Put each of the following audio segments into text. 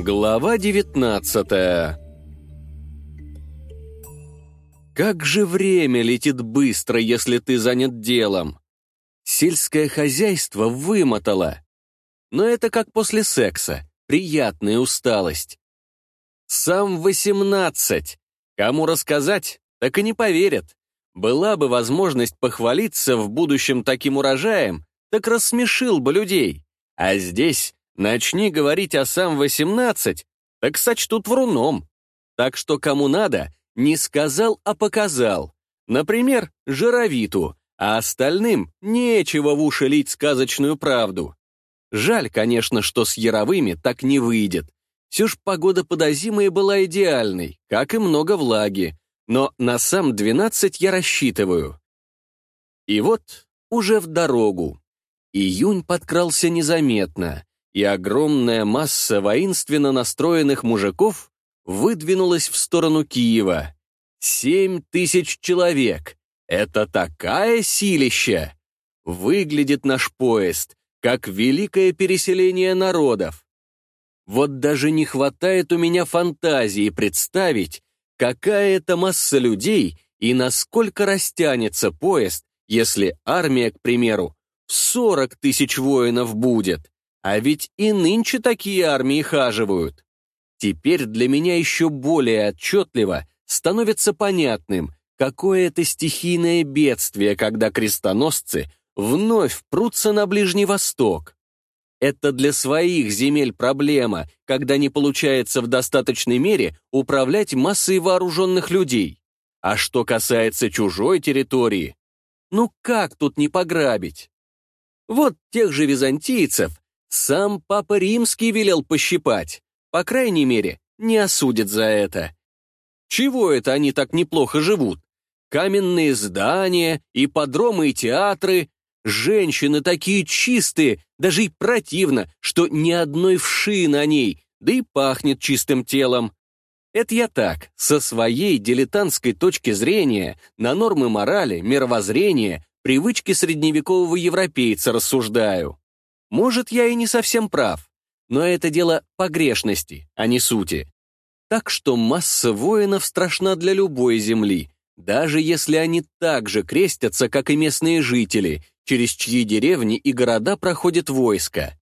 Глава 19 Как же время летит быстро, если ты занят делом. Сельское хозяйство вымотало. Но это как после секса, приятная усталость. Сам восемнадцать. Кому рассказать, так и не поверят. Была бы возможность похвалиться в будущем таким урожаем, так рассмешил бы людей. А здесь начни говорить о сам 18, так сочтут вруном. Так что кому надо, не сказал, а показал. Например, Жировиту, а остальным нечего в уши лить сказочную правду. Жаль, конечно, что с Яровыми так не выйдет. Все ж погода подозимая была идеальной, как и много влаги, но на сам 12 я рассчитываю. И вот уже в дорогу. Июнь подкрался незаметно, и огромная масса воинственно настроенных мужиков выдвинулась в сторону Киева. Семь тысяч человек. Это такая силища! Выглядит наш поезд, как великое переселение народов. Вот даже не хватает у меня фантазии представить, какая это масса людей и насколько растянется поезд, если армия, к примеру, в 40 тысяч воинов будет. А ведь и нынче такие армии хаживают. Теперь для меня еще более отчетливо становится понятным, какое это стихийное бедствие, когда крестоносцы вновь прутся на Ближний Восток. Это для своих земель проблема, когда не получается в достаточной мере управлять массой вооруженных людей. А что касается чужой территории, ну как тут не пограбить? Вот тех же византийцев сам Папа Римский велел пощипать. По крайней мере, не осудит за это. Чего это они так неплохо живут? Каменные здания, ипподромы и театры, Женщины такие чистые, даже и противно, что ни одной вши на ней, да и пахнет чистым телом. Это я так, со своей дилетантской точки зрения, на нормы морали, мировоззрения, привычки средневекового европейца рассуждаю. Может, я и не совсем прав, но это дело погрешности, а не сути. Так что масса воинов страшна для любой земли, даже если они так же крестятся, как и местные жители, через чьи деревни и города проходит войско.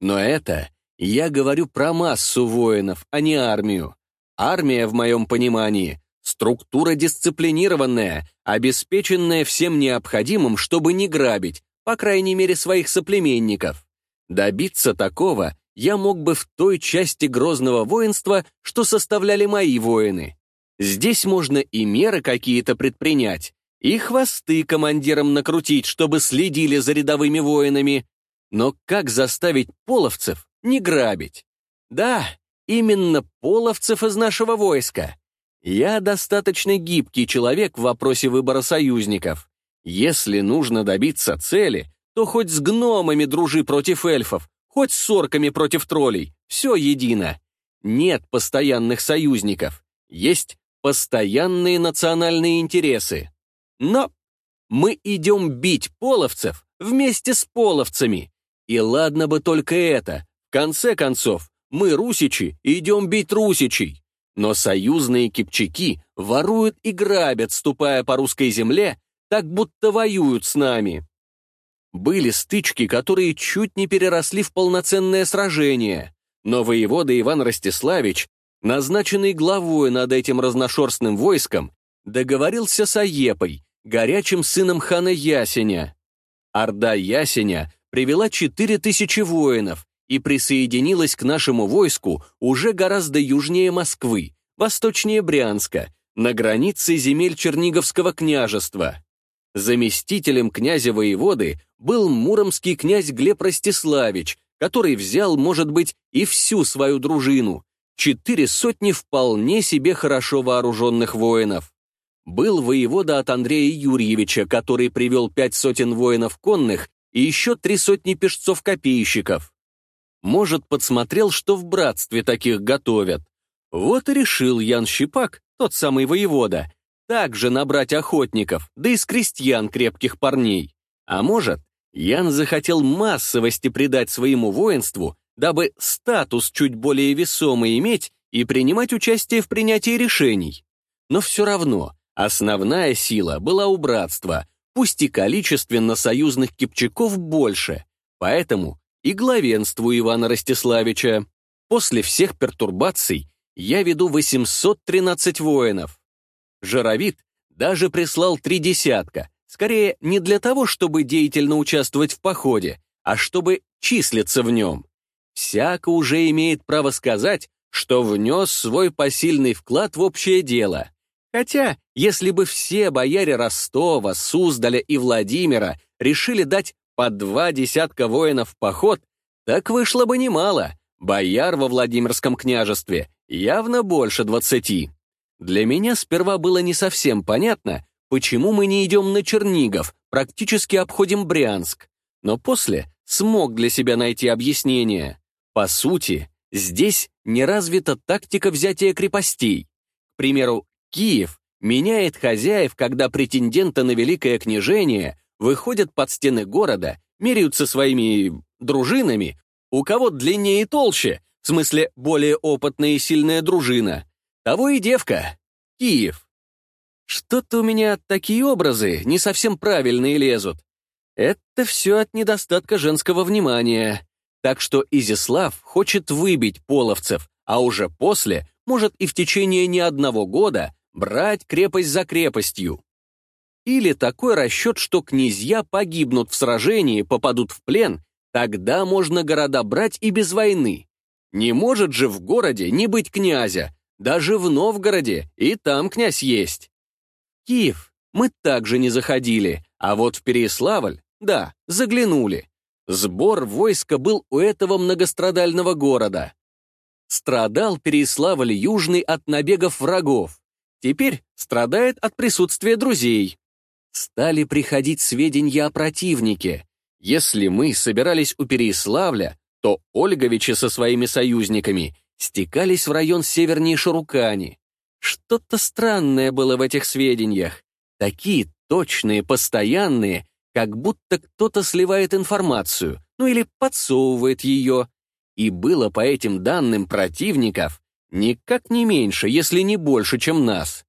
Но это я говорю про массу воинов, а не армию. Армия, в моем понимании, структура дисциплинированная, обеспеченная всем необходимым, чтобы не грабить, по крайней мере, своих соплеменников. Добиться такого я мог бы в той части грозного воинства, что составляли мои воины. Здесь можно и меры какие-то предпринять, и хвосты командирам накрутить, чтобы следили за рядовыми воинами. Но как заставить половцев не грабить? Да, именно половцев из нашего войска. Я достаточно гибкий человек в вопросе выбора союзников. Если нужно добиться цели, то хоть с гномами дружи против эльфов, хоть с орками против троллей, все едино. Нет постоянных союзников, есть постоянные национальные интересы. Но мы идем бить половцев вместе с половцами. И ладно бы только это. В конце концов, мы, русичи, идем бить русичей. Но союзные кипчаки воруют и грабят, ступая по русской земле, так будто воюют с нами. Были стычки, которые чуть не переросли в полноценное сражение, но воевода Иван Ростиславич назначенный главой над этим разношерстным войском, договорился с Аепой, горячим сыном хана Ясеня. Орда Ясеня привела 4000 воинов и присоединилась к нашему войску уже гораздо южнее Москвы, восточнее Брянска, на границе земель Черниговского княжества. Заместителем князя-воеводы был муромский князь Глеб Ростиславич, который взял, может быть, и всю свою дружину, четыре сотни вполне себе хорошо вооруженных воинов. Был воевода от Андрея Юрьевича, который привел пять сотен воинов конных и еще три сотни пешцов-копейщиков. Может, подсмотрел, что в братстве таких готовят. Вот и решил Ян Щипак, тот самый воевода, также набрать охотников, да из крестьян крепких парней. А может, Ян захотел массовости придать своему воинству дабы статус чуть более весомый иметь и принимать участие в принятии решений. Но все равно основная сила была у братства, пусть и количественно союзных кипчаков больше, поэтому и главенству Ивана Ростиславича. После всех пертурбаций я веду 813 воинов. Жаровид даже прислал три десятка, скорее не для того, чтобы деятельно участвовать в походе, а чтобы числиться в нем. Всяко уже имеет право сказать, что внес свой посильный вклад в общее дело. Хотя, если бы все бояре Ростова, Суздаля и Владимира решили дать по два десятка воинов в поход, так вышло бы немало. Бояр во Владимирском княжестве явно больше двадцати. Для меня сперва было не совсем понятно, почему мы не идем на Чернигов, практически обходим Брянск. Но после смог для себя найти объяснение. По сути, здесь не развита тактика взятия крепостей. К примеру, Киев меняет хозяев, когда претенденты на великое княжение выходят под стены города, меряются своими дружинами, у кого длиннее и толще, в смысле более опытная и сильная дружина, того и девка. Киев. Что-то у меня такие образы не совсем правильные лезут. Это все от недостатка женского внимания. Так что Изяслав хочет выбить половцев, а уже после может и в течение не одного года брать крепость за крепостью. Или такой расчет, что князья погибнут в сражении, попадут в плен, тогда можно города брать и без войны. Не может же в городе не быть князя, даже в Новгороде, и там князь есть. Киев мы также не заходили, а вот в Переславль, да, заглянули. Сбор войска был у этого многострадального города. Страдал Переславль Южный от набегов врагов. Теперь страдает от присутствия друзей. Стали приходить сведения о противнике. Если мы собирались у Переславля, то Ольговичи со своими союзниками стекались в район севернее Шарукани. Что-то странное было в этих сведениях. Такие точные, постоянные, как будто кто-то сливает информацию, ну или подсовывает ее. И было по этим данным противников никак не меньше, если не больше, чем нас.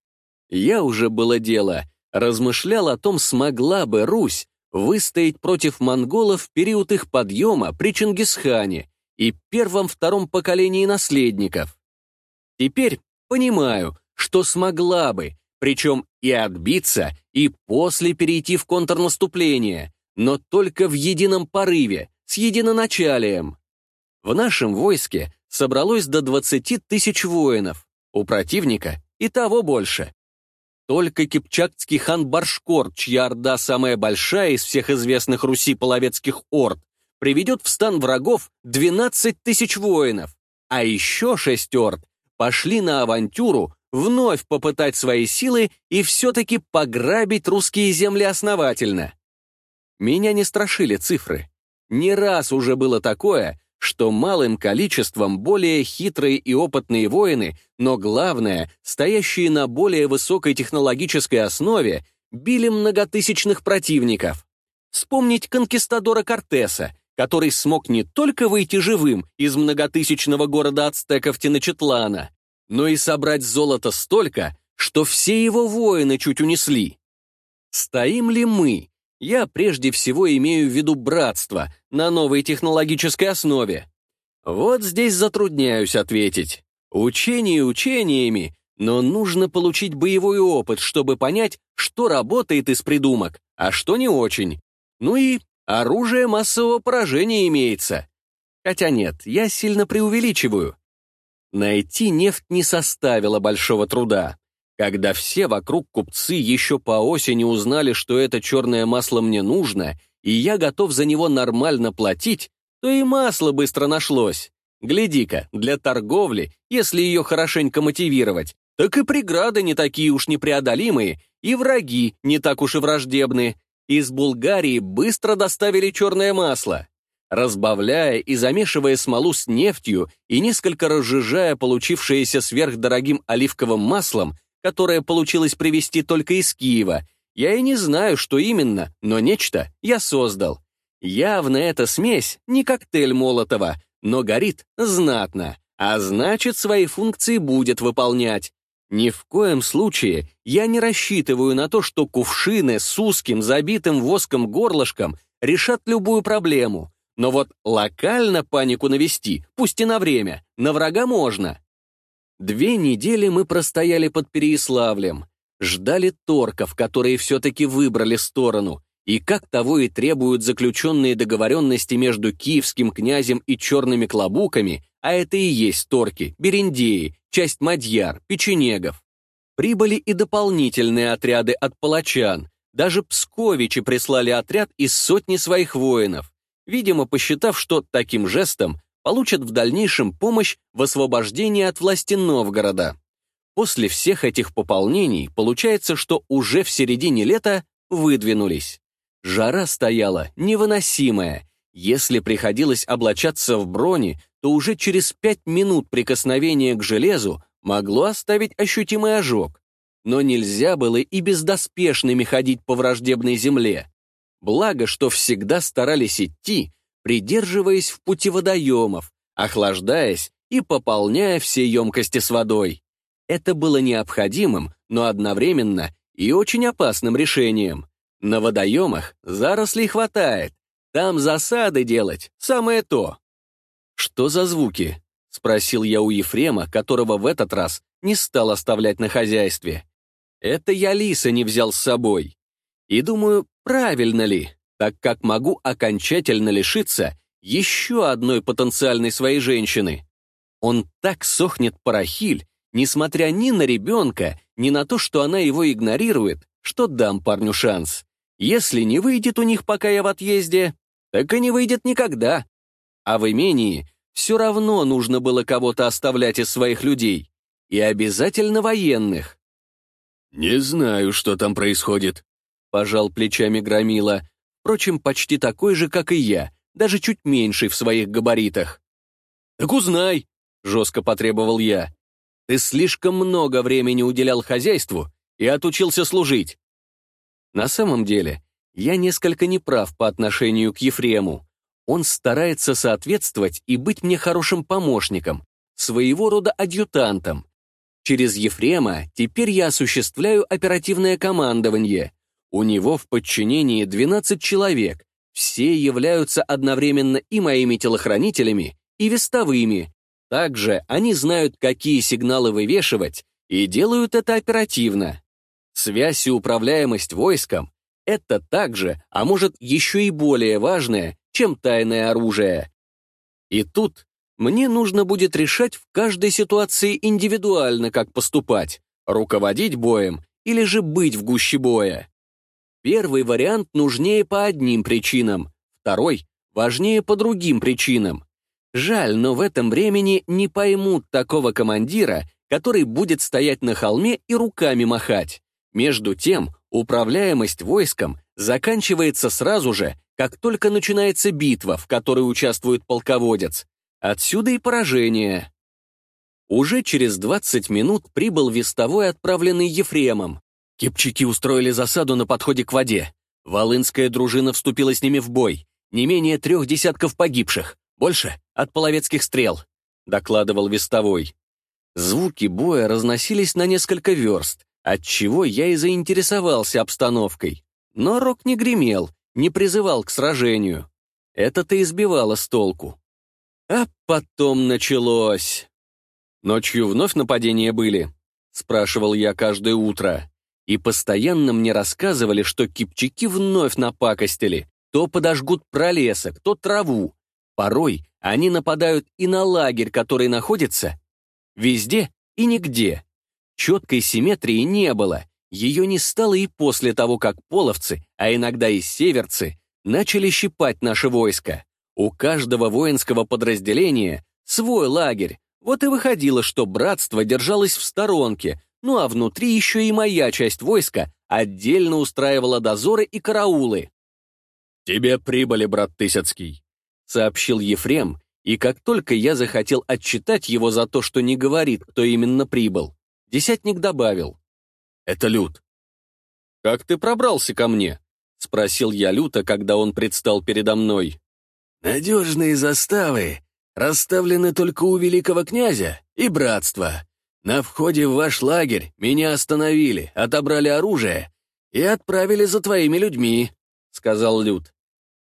Я уже было дело, размышлял о том, смогла бы Русь выстоять против монголов в период их подъема при Чингисхане и первом-втором поколении наследников. Теперь понимаю, что смогла бы, причем и отбиться, и после перейти в контрнаступление, но только в едином порыве, с единоначалием. В нашем войске собралось до 20 тысяч воинов, у противника и того больше. Только кипчакский хан Баршкор, чья орда самая большая из всех известных Руси половецких орд, приведет в стан врагов 12 тысяч воинов, а еще шесть орд пошли на авантюру вновь попытать свои силы и все-таки пограбить русские земли основательно. Меня не страшили цифры. Не раз уже было такое, что малым количеством более хитрые и опытные воины, но главное, стоящие на более высокой технологической основе, били многотысячных противников. Вспомнить конкистадора Кортеса, который смог не только выйти живым из многотысячного города ацтеков Теночетлана, но и собрать золото столько, что все его воины чуть унесли. Стоим ли мы? Я прежде всего имею в виду братство на новой технологической основе. Вот здесь затрудняюсь ответить. Учение учениями, но нужно получить боевой опыт, чтобы понять, что работает из придумок, а что не очень. Ну и оружие массового поражения имеется. Хотя нет, я сильно преувеличиваю. Найти нефть не составило большого труда. Когда все вокруг купцы еще по осени узнали, что это черное масло мне нужно, и я готов за него нормально платить, то и масло быстро нашлось. Гляди-ка, для торговли, если ее хорошенько мотивировать, так и преграды не такие уж непреодолимые, и враги не так уж и враждебные. Из Булгарии быстро доставили черное масло разбавляя и замешивая смолу с нефтью и несколько разжижая получившееся сверхдорогим оливковым маслом, которое получилось привезти только из Киева, я и не знаю, что именно, но нечто я создал. Явно эта смесь не коктейль Молотова, но горит знатно, а значит, свои функции будет выполнять. Ни в коем случае я не рассчитываю на то, что кувшины с узким забитым воском горлышком решат любую проблему. Но вот локально панику навести, пусть и на время, на врага можно. Две недели мы простояли под Переяславлем, ждали торков, которые все-таки выбрали сторону, и как того и требуют заключенные договоренности между киевским князем и черными клобуками, а это и есть торки, берендеи, часть мадьяр, печенегов. Прибыли и дополнительные отряды от палачан, даже псковичи прислали отряд из сотни своих воинов, видимо, посчитав, что таким жестом получат в дальнейшем помощь в освобождении от власти Новгорода. После всех этих пополнений получается, что уже в середине лета выдвинулись. Жара стояла невыносимая. Если приходилось облачаться в брони, то уже через пять минут прикосновения к железу могло оставить ощутимый ожог. Но нельзя было и бездоспешными ходить по враждебной земле. Благо, что всегда старались идти, придерживаясь в пути водоемов, охлаждаясь и пополняя все емкости с водой. Это было необходимым, но одновременно и очень опасным решением. На водоемах зарослей хватает, там засады делать — самое то. «Что за звуки?» — спросил я у Ефрема, которого в этот раз не стал оставлять на хозяйстве. «Это я лиса не взял с собой. И думаю, правильно ли?» так как могу окончательно лишиться еще одной потенциальной своей женщины. Он так сохнет парахиль, несмотря ни на ребенка, ни на то, что она его игнорирует, что дам парню шанс. Если не выйдет у них, пока я в отъезде, так и не выйдет никогда. А в имении все равно нужно было кого-то оставлять из своих людей. И обязательно военных. «Не знаю, что там происходит», — пожал плечами Громила, впрочем, почти такой же, как и я, даже чуть меньший в своих габаритах. «Так узнай», — жестко потребовал я. «Ты слишком много времени уделял хозяйству и отучился служить». На самом деле, я несколько неправ по отношению к Ефрему. Он старается соответствовать и быть мне хорошим помощником, своего рода адъютантом. Через Ефрема теперь я осуществляю оперативное командование, у него в подчинении 12 человек, все являются одновременно и моими телохранителями, и вестовыми. Также они знают, какие сигналы вывешивать, и делают это оперативно. Связь и управляемость войском — это также, а может еще и более важное, чем тайное оружие. И тут мне нужно будет решать в каждой ситуации индивидуально, как поступать, руководить боем или же быть в гуще боя. Первый вариант нужнее по одним причинам, второй важнее по другим причинам. Жаль, но в этом времени не поймут такого командира, который будет стоять на холме и руками махать. Между тем, управляемость войском заканчивается сразу же, как только начинается битва, в которой участвует полководец. Отсюда и поражение. Уже через 20 минут прибыл вестовой, отправленный Ефремом. Кипчаки устроили засаду на подходе к воде. Волынская дружина вступила с ними в бой. Не менее трех десятков погибших. Больше от половецких стрел», — докладывал Вестовой. Звуки боя разносились на несколько верст, отчего я и заинтересовался обстановкой. Но рок не гремел, не призывал к сражению. Это-то избивало с толку. А потом началось. «Ночью вновь нападения были?» — спрашивал я каждое утро и постоянно мне рассказывали, что кипчаки вновь напакостили, то подожгут пролесок, то траву. Порой они нападают и на лагерь, который находится везде и нигде. Четкой симметрии не было, ее не стало и после того, как половцы, а иногда и северцы, начали щипать наше войско. У каждого воинского подразделения свой лагерь, вот и выходило, что братство держалось в сторонке, ну а внутри еще и моя часть войска отдельно устраивала дозоры и караулы. «Тебе прибыли, брат Тысяцкий», — сообщил Ефрем, и как только я захотел отчитать его за то, что не говорит, кто именно прибыл, десятник добавил. «Это Люд». «Как ты пробрался ко мне?» — спросил я Люта, когда он предстал передо мной. «Надежные заставы расставлены только у великого князя и братства. На входе в ваш лагерь меня остановили, отобрали оружие и отправили за твоими людьми», — сказал Люд.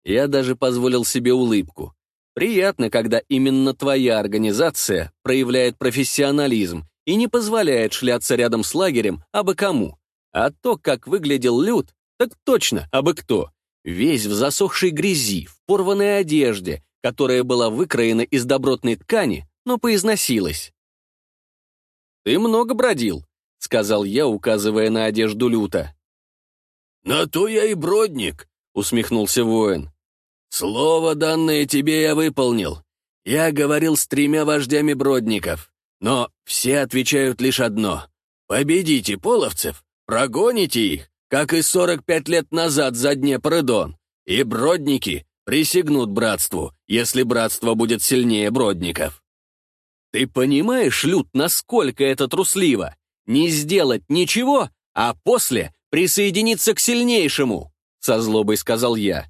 Я даже позволил себе улыбку. Приятно, когда именно твоя организация проявляет профессионализм и не позволяет шляться рядом с лагерем абы кому. А то, как выглядел Люд, так точно, абы кто. Весь в засохшей грязи, в порванной одежде, которая была выкроена из добротной ткани, но поизносилась. «Ты много бродил», — сказал я, указывая на одежду люта. «На то я и бродник», — усмехнулся воин. «Слово, данное тебе, я выполнил. Я говорил с тремя вождями бродников, но все отвечают лишь одно. Победите половцев, прогоните их, как и 45 лет назад за Днепр-Идон, и бродники присягнут братству, если братство будет сильнее бродников». «Ты понимаешь, Люд, насколько это трусливо? Не сделать ничего, а после присоединиться к сильнейшему!» Со злобой сказал я.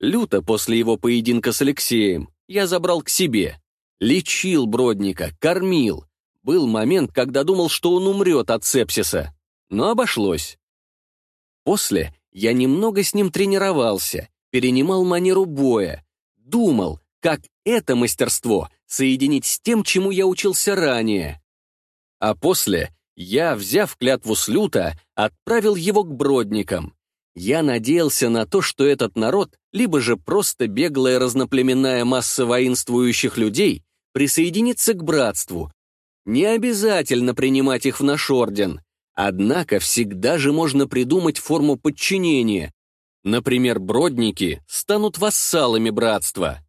Люто после его поединка с Алексеем я забрал к себе. Лечил Бродника, кормил. Был момент, когда думал, что он умрет от сепсиса. Но обошлось. После я немного с ним тренировался, перенимал манеру боя, думал, как это мастерство соединить с тем, чему я учился ранее. А после я, взяв клятву с люта, отправил его к бродникам. Я надеялся на то, что этот народ, либо же просто беглая разноплеменная масса воинствующих людей, присоединится к братству. Не обязательно принимать их в наш орден. Однако всегда же можно придумать форму подчинения. Например, бродники станут вассалами братства.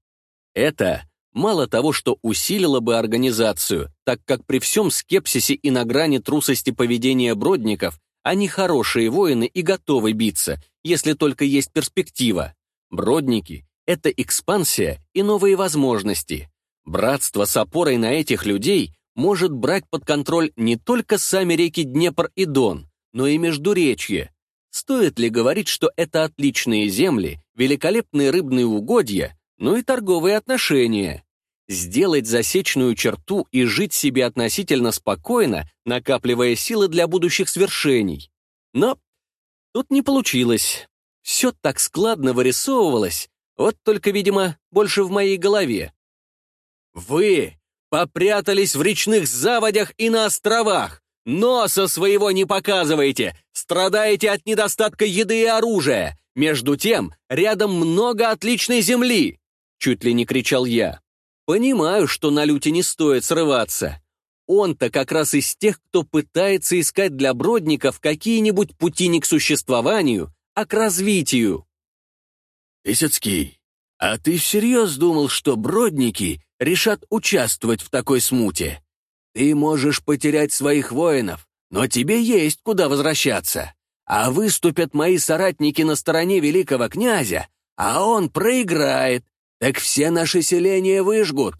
Это мало того, что усилило бы организацию, так как при всем скепсисе и на грани трусости поведения бродников они хорошие воины и готовы биться, если только есть перспектива. Бродники — это экспансия и новые возможности. Братство с опорой на этих людей может брать под контроль не только сами реки Днепр и Дон, но и Междуречье. Стоит ли говорить, что это отличные земли, великолепные рыбные угодья, ну и торговые отношения? сделать засечную черту и жить себе относительно спокойно, накапливая силы для будущих свершений. Но тут не получилось. Все так складно вырисовывалось, вот только, видимо, больше в моей голове. «Вы попрятались в речных заводях и на островах, носа своего не показываете, страдаете от недостатка еды и оружия. Между тем, рядом много отличной земли!» Чуть ли не кричал я. Понимаю, что на люте не стоит срываться. Он-то как раз из тех, кто пытается искать для бродников какие-нибудь пути не к существованию, а к развитию. Исицкий, а ты всерьез думал, что бродники решат участвовать в такой смуте? Ты можешь потерять своих воинов, но тебе есть куда возвращаться. А выступят мои соратники на стороне великого князя, а он проиграет, так все наши селения выжгут.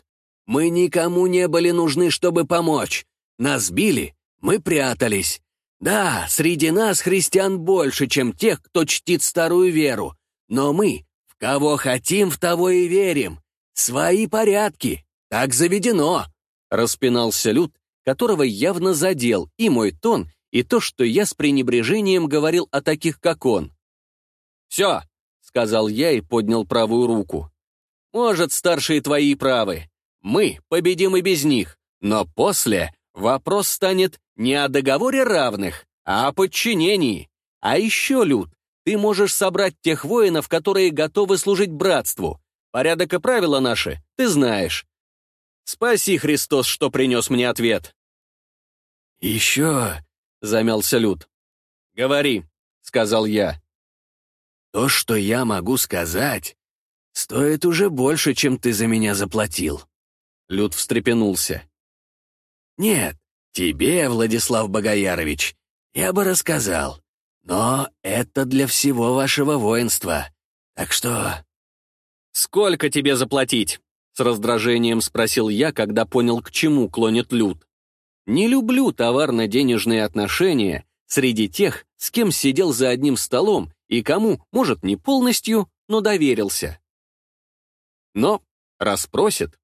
Мы никому не были нужны, чтобы помочь. Нас били, мы прятались. Да, среди нас христиан больше, чем тех, кто чтит старую веру. Но мы в кого хотим, в того и верим. Свои порядки. Так заведено. Распинался Люд, которого явно задел и мой тон, и то, что я с пренебрежением говорил о таких, как он. «Все», — сказал я и поднял правую руку. Может, старшие твои правы. Мы победим и без них. Но после вопрос станет не о договоре равных, а о подчинении. А еще, Люд, ты можешь собрать тех воинов, которые готовы служить братству. Порядок и правила наши ты знаешь. Спаси, Христос, что принес мне ответ. «Еще», — замялся Люд. «Говори», — сказал я. «То, что я могу сказать, стоит уже больше, чем ты за меня заплатил». Люд встрепенулся. «Нет, тебе, Владислав Богоярович, я бы рассказал, но это для всего вашего воинства, так что...» «Сколько тебе заплатить?» — с раздражением спросил я, когда понял, к чему клонит Люд. «Не люблю товарно-денежные отношения среди тех, с кем сидел за одним столом и кому, может, не полностью, но доверился. Но расспросит.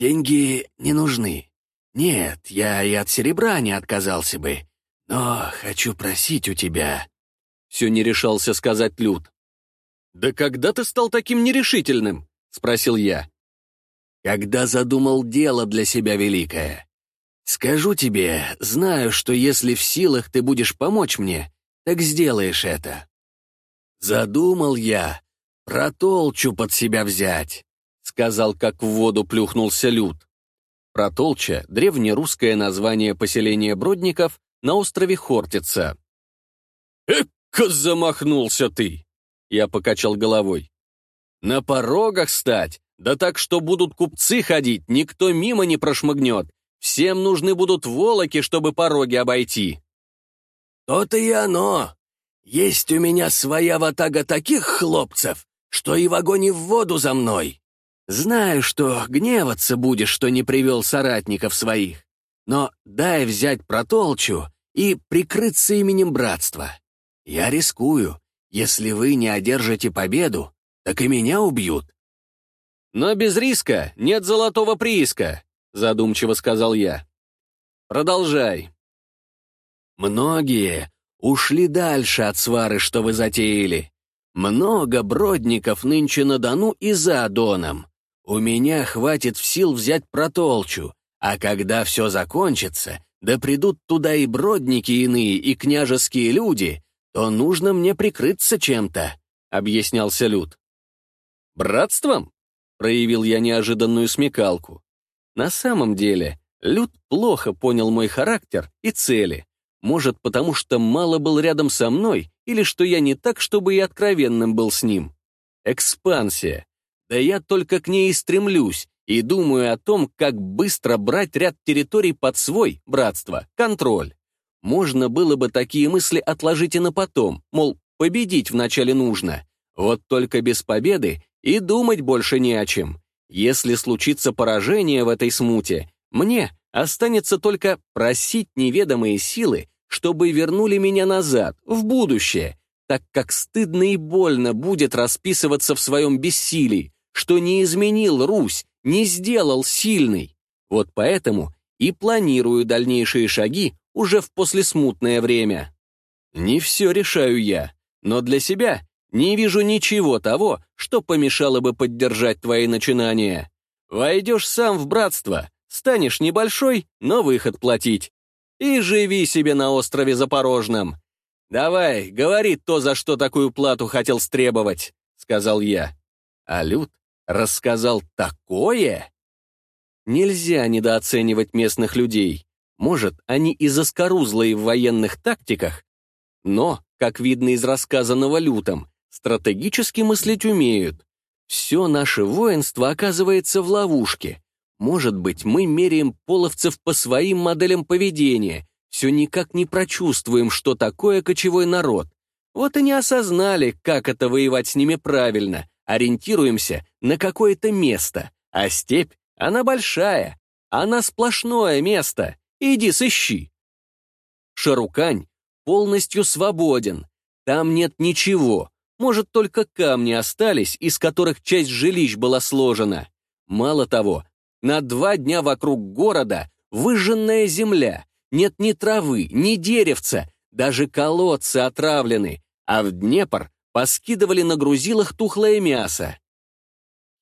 деньги не нужны. Нет, я и от серебра не отказался бы. Но хочу просить у тебя...» Все не решался сказать Люд. «Да когда ты стал таким нерешительным?» — спросил я. «Когда задумал дело для себя великое. Скажу тебе, знаю, что если в силах ты будешь помочь мне, так сделаешь это. Задумал я протолчу под себя взять», — сказал, как в воду плюхнулся Люд. Протолча — древнерусское название поселения Бродников на острове Хортица. «Эка замахнулся ты!» — я покачал головой. «На порогах стать? Да так, что будут купцы ходить, никто мимо не прошмыгнет. Всем нужны будут волоки, чтобы пороги обойти». «То-то и оно. Есть у меня своя ватага таких хлопцев, что и в огонь и в воду за мной. Знаю, что гневаться будешь, что не привел соратников своих, но дай взять протолчу и прикрыться именем братства. Я рискую. Если вы не одержите победу, так и меня убьют. Но без риска нет золотого прииска, задумчиво сказал я. Продолжай. Многие ушли дальше от свары, что вы затеяли. Много бродников нынче на Дону и за Доном. У меня хватит сил взять протолчу, а когда все закончится, да придут туда и бродники иные, и княжеские люди, то нужно мне прикрыться чем-то», — объяснялся Люд. «Братством?» — проявил я неожиданную смекалку. На самом деле, Люд плохо понял мой характер и цели. Может, потому что мало был рядом со мной, или что я не так, чтобы и откровенным был с ним. Экспансия. Да я только к ней и стремлюсь, и думаю о том, как быстро брать ряд территорий под свой, братство, контроль. Можно было бы такие мысли отложить и на потом, мол, победить вначале нужно. Вот только без победы и думать больше не о чем. Если случится поражение в этой смуте, мне останется только просить неведомые силы, чтобы вернули меня назад, в будущее, так как стыдно и больно будет расписываться в своем бессилии, что не изменил Русь, не сделал сильный. Вот поэтому и планирую дальнейшие шаги уже в послесмутное время. Не все решаю я, но для себя не вижу ничего того, что помешало бы поддержать твои начинания. Войдешь сам в братство, станешь небольшой, но выход платить. И живи себе на острове Запорожном. Давай, говори то, за что такую плату хотел стребовать, сказал я. А Люд рассказал такое? Нельзя недооценивать местных людей. Может, они и заскорузлые в военных тактиках, но, как видно из рассказанного лютом, стратегически мыслить умеют. Все наше воинство оказывается в ловушке. Может быть, мы меряем половцев по своим моделям поведения, все никак не прочувствуем, что такое кочевой народ. Вот и не осознали, как это воевать с ними правильно, ориентируемся на какое-то место, а степь, она большая, она сплошное место, иди сыщи. Шарукань полностью свободен, там нет ничего, может, только камни остались, из которых часть жилищ была сложена. Мало того, на два дня вокруг города выжженная земля, нет ни травы, ни деревца, даже колодцы отравлены, а в Днепр поскидывали на грузилах тухлое мясо.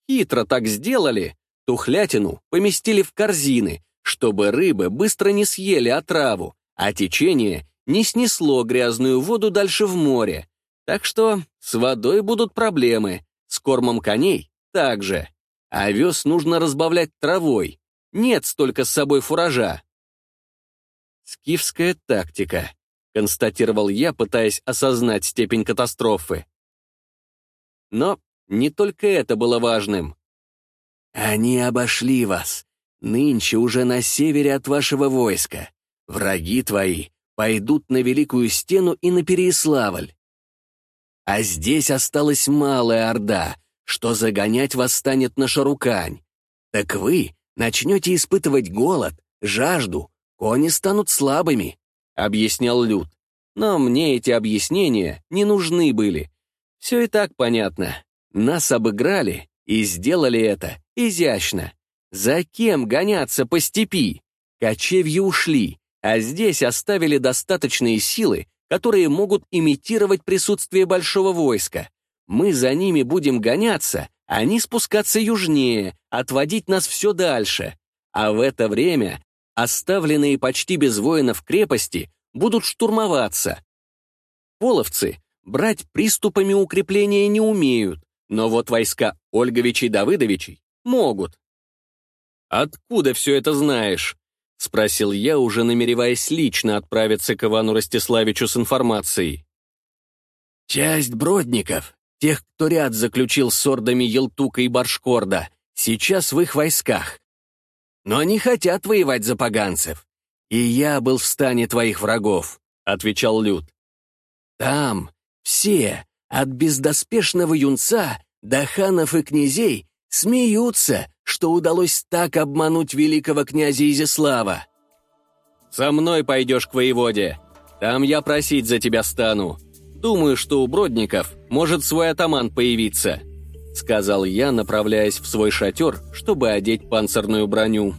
Хитро так сделали, тухлятину поместили в корзины, чтобы рыбы быстро не съели отраву, а течение не снесло грязную воду дальше в море. Так что с водой будут проблемы, с кормом коней также. А овес нужно разбавлять травой, нет столько с собой фуража. Скифская тактика констатировал я, пытаясь осознать степень катастрофы. Но не только это было важным. «Они обошли вас. Нынче уже на севере от вашего войска. Враги твои пойдут на Великую Стену и на Переяславль. А здесь осталась малая орда, что загонять вас станет на Шарукань. Так вы начнете испытывать голод, жажду, кони станут слабыми. — объяснял Люд. Но мне эти объяснения не нужны были. Все и так понятно. Нас обыграли и сделали это изящно. За кем гоняться по степи? Кочевьи ушли, а здесь оставили достаточные силы, которые могут имитировать присутствие большого войска. Мы за ними будем гоняться, а они спускаться южнее, отводить нас все дальше. А в это время оставленные почти без воинов крепости будут штурмоваться. Половцы брать приступами укрепления не умеют, но вот войска Ольговичей Давыдовичей могут. «Откуда все это знаешь?» — спросил я, уже намереваясь лично отправиться к Ивану Ростиславичу с информацией. «Часть бродников, тех, кто ряд заключил с ордами Елтука и Баршкорда, сейчас в их войсках. Но они хотят воевать за поганцев. И я был в стане твоих врагов», — отвечал Люд. «Там все, от бездоспешного юнца до ханов и князей, смеются, что удалось так обмануть великого князя Изяслава. «Со мной пойдешь к воеводе. Там я просить за тебя стану. Думаю, что у Бродников может свой атаман появиться», — сказал я, направляясь в свой шатер, чтобы одеть панцирную броню.